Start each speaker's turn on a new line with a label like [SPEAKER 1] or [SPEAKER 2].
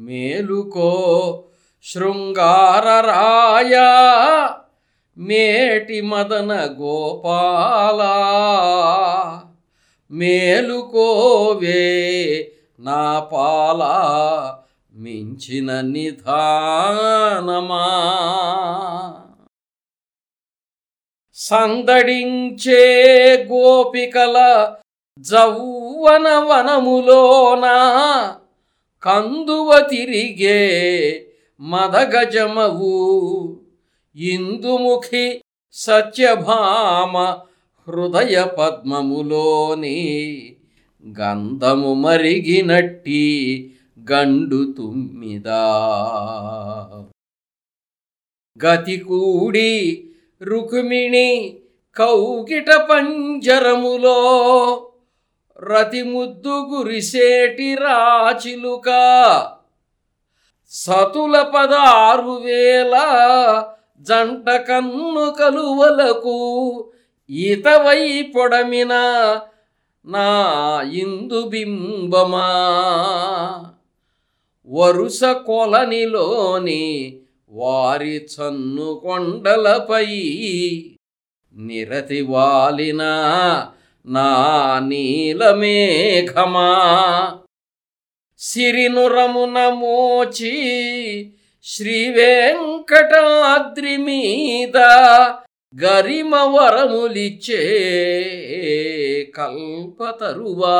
[SPEAKER 1] మేలుకో శృంగారరాయ మేటి మదన గోపాల మేలుకోవే నా పాల మించిన నిధానమా. సందడించే గోపికల జౌవన వనములోనా కందువ తిరిగే మదగజమవు ఇందుముఖి సత్యభామ హృదయ పద్మములోని గంధము మరిగినట్టి గండు తుమ్మిదా గతి కూడి రుక్మిణి కౌగిట పంజరములో రతిముద్దు గురిసేటి రాచిలుక. సతుల పదారు వేల జంట కన్ను కలువలకు ఈతవై పొడమిన నా ఇందు బింబమా. వరుస కొలనిలోని వారి చన్ను కొండలపై నిరతి వాలినా నా నీలమేఘమా సిరినురమున మోచి శ్రీ వెంకటాద్రి మీద గరిమ వరములిచ్చే కల్పతరువా